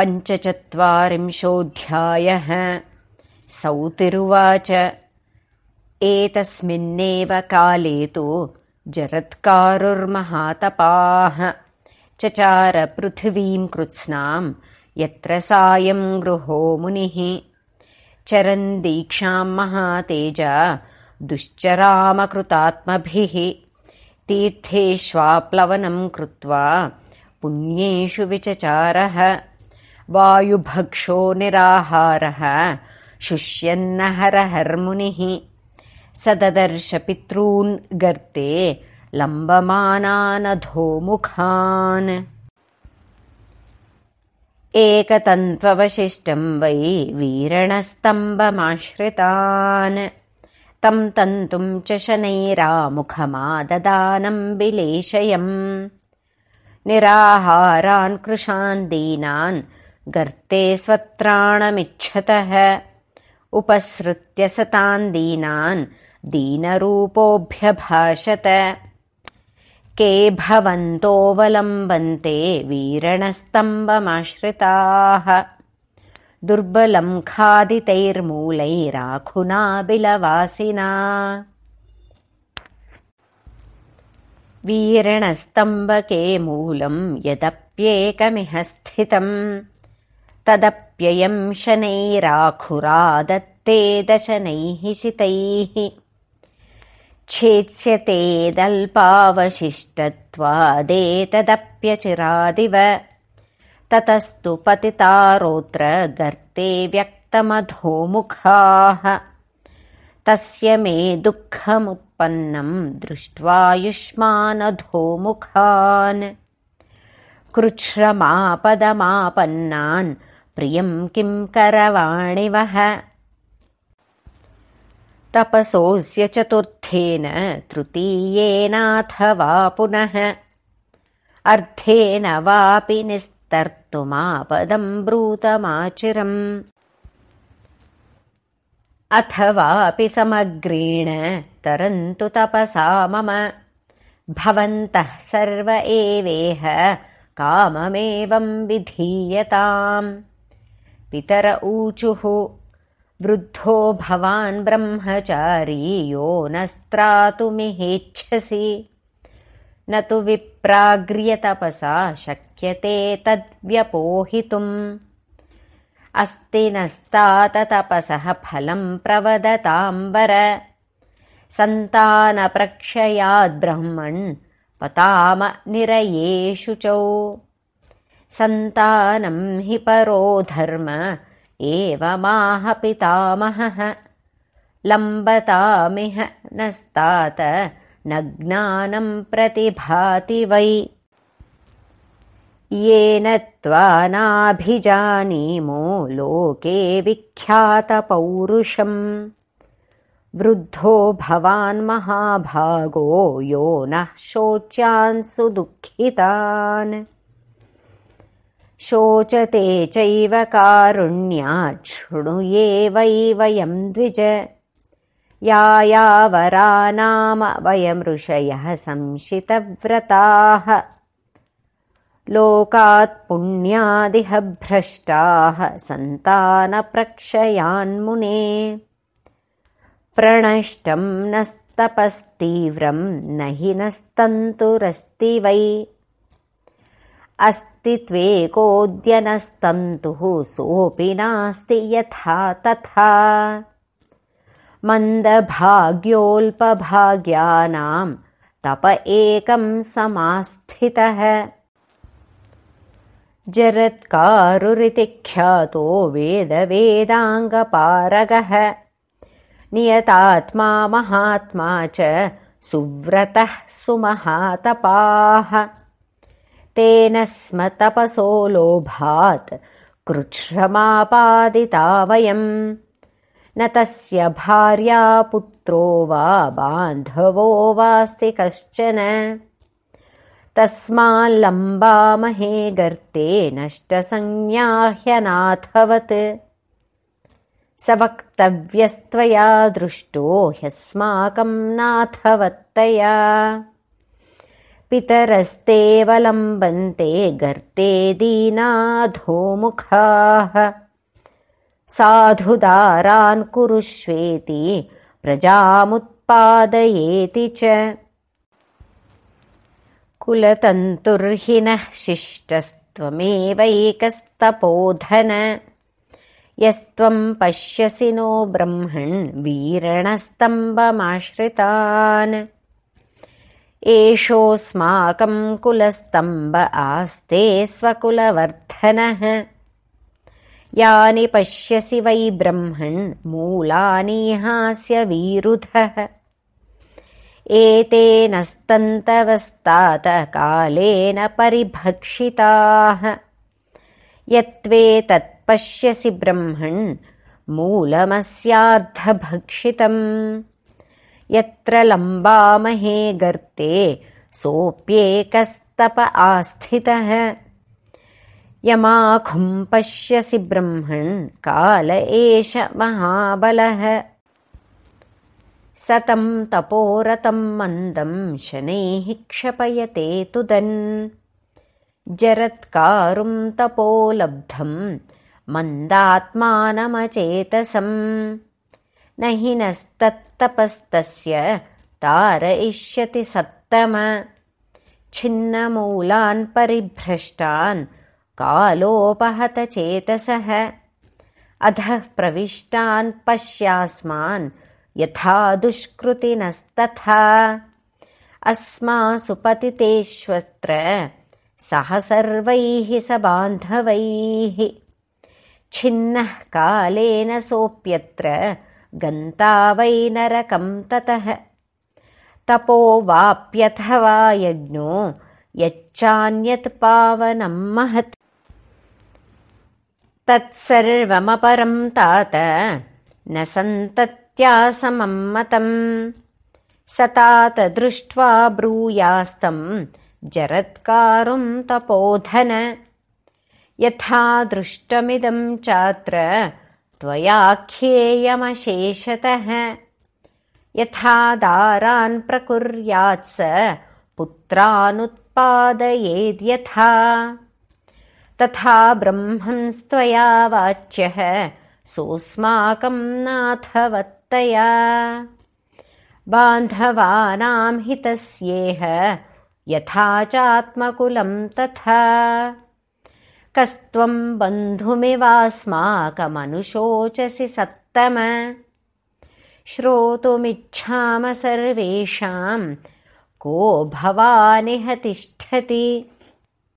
पञ्चचत्वारिंशोऽध्यायः। सौतिरुवाच। एतस्मिन्नेव काले तु जरत्कारुर्महातपाः चचार पृथिवीम् कृत्स्नाम् यत्र सायम् गृहो मुनिः। चरन् दीक्षाम् महातेजा दुश्चरामकृतात्मभिः। तीर्थेष्वाप्लवनम् कृत्वा पुण्येषु विचचारः वायुभक्षो निराहारः। शुष्यन्नहरहर्मुनिः। स ददर्श पितॄन् गर्ते लम्बमानानधोमुखान्। एकतन्त्ववशिष्टम् वै वीरणस्तम्भमाश्रितान्। तम् तन्तुम् च शनैरामुखमाददानम् विलेशयम् निराहारान् कृशान् दीनान् गर्ते स्वत्राणमिच्छतः। उपसृत्य सतान् दीनान् दीनरूपोऽभ्यभाषत। के भवन्तोऽवलम्बन्ते वीरणस्तम्भमाश्रिताः। दुर्बलम् खादितैर्मूलैराखुना बिलवासिना वीरणस्तम्बके मूलम् यदप्येकमिह स्थितम् तदप्ययम् शनैराखुरादत्ते दशनैः शितैः छेत्स्यतेदल्पावशिष्टत्वादेतदप्यचिरादिव ततस्तु पतितारोत्र गर्ते व्यक्तमधोमुखाः। तस्य मे दुःखमुत्पन्नम् दृष्ट्वायुष्मानधोमुखान्। कृच्छ्रमापदमापन्नान् प्रियम् किम् करवाणिवः? तपसोऽस्य चतुर्थेन तृतीयेनाथवा पुनः। अर्थेन वापि निस्तर्तुमापदम् ब्रूतमाचिरम्। अथवापि समग्रेण तरन्तु तपसा मम। भवन्तः सर्व एवेह काममेवम् विधीयताम् पितर ऊचुः। वृद्धो भवान् ब्रह्मचारी यो न स्त्रातुमिहेच्छसि न तु विप्राग्र्यतपसा शक्यते तद्व्यपोहितुम्। अस्ति नस्ताततपसः फलम् प्रवदताम्बर। सन्तानप्रक्षयाद्ब्रह्मन् पताम निरयेषु च सन्तानम् हि परो धर्म एवमाह पितामहः। लम्बतामिह नस्तात न ज्ञानम् प्रतिभाति वै। येन त्वा नाभिजानीमो लोके विख्यातपौरुषम्। वृद्धो भवान् महाभागो यो नः शोच्यान् सुदुःखितान् शोचते चैव कारुण्यात् शृणुये वै वयम् द्विज। यायावरा नाम वयमृषयः संशितव्रताः। लोकात् पुण्यादिह भ्रष्टाः सन्तानप्रक्षयान्मुने। प्रणष्टम् नस्तपस्तीव्रम् न हि नस्तन्तुरस्ति वै अस्ति त्वेकोद्यनस्तन्तुः सोऽपि नास्ति यथा तथा। मन्दभाग्योऽल्पभाग्यानाम् तप एकम् समास्थितः। जरत्कारुरिति ख्यातो वेदवेदाङ्गपारगः। नियतात्मा महात्मा च सुव्रतः सुमहातपाः तेन स्म तपसो लोभात्। कृच्छ्रमापादिता वयम्। न तस्य भार्या पुत्रो वा बान्धवो वास्ति कश्चन। तस्माल्लम्बामहे गर्ते नष्टसंज्ञाह्यनाथवत्। स वक्तव्यस्त्वया दृष्टो ह्यस्माकम् नाथवत्तया पितरस्तेऽवलम्बन्ते गर्ते दीनाधोमुखाः। साधुदारान् कुरुष्वेति प्रजामुत्पादयेति च। कुलतन्तुर्हिनः शिष्टस्त्वमेवैकस्तपोधन। यस्त्वम् पश्यसि नो ब्रह्मन् वीरणस्तम्भमाश्रितान् एषोऽस्माकम् कुलस्तम्ब आस्ते स्वकुलवर्धनः। यानि पश्यसि वै ब्रह्मन् मूलानिहास्य वीरुधः। एतेनस्तन्तवस्तातकालेन परिभक्षिताः। यत्त्वेतत्पश्यसि ब्रह्मन् मूलमस्यार्धभक्षितम् यत्र लम्बामहे गर्ते सोऽप्येकस्तप आस्थितः। यमाखुम् पश्यसि ब्रह्मन् काल एष महाबलः। सतम् तपोरतम् मन्दम् शनैः क्षपयते तुदन्। जरत्कारुम् तपोलब्धम् मन्दात्मानमचेतसम् न हि नस्तत्तपस्तस्य तारयिष्यति सत्तम। छिन्नमूलान् परिभ्रष्टान् कालोपहतचेतसः अधः प्रविष्टान् पश्यास्मान् यथा दुष्कृतिनस्तथा। अस्मासु पतितेष्वत्र सह सर्वैः स बान्धवैः। छिन्नः कालेन सोऽप्यत्र गन्ता वै नरकम् ततः। तपो वाप्यथवा यज्ञो यच्चान्यत् पावनम् महत्। तत्सर्वमपरम् तात न सन्तत्यासमम्मतम् स तात दृष्ट्वा ब्रूयास्तम् जरत्कारुम् तपोधन। यथा दृष्टमिदम् चात्र त्वयाख्येयमशेषतः यथा दारान् प्रकुर्यात् स पुत्रानुत्पादयेद्यथा। तथा ब्रह्मंस्त्वया वाच्यः सोऽस्माकम् नाथवत्तया। बान्धवानाम् हितस्येह यथा चात्मकुलम् तथा कस्त्वम् बन्धुमिवास्माकमनुशोचसि सत्तम। श्रोतुमिच्छाम सर्वेषाम् को भवानिह तिष्ठति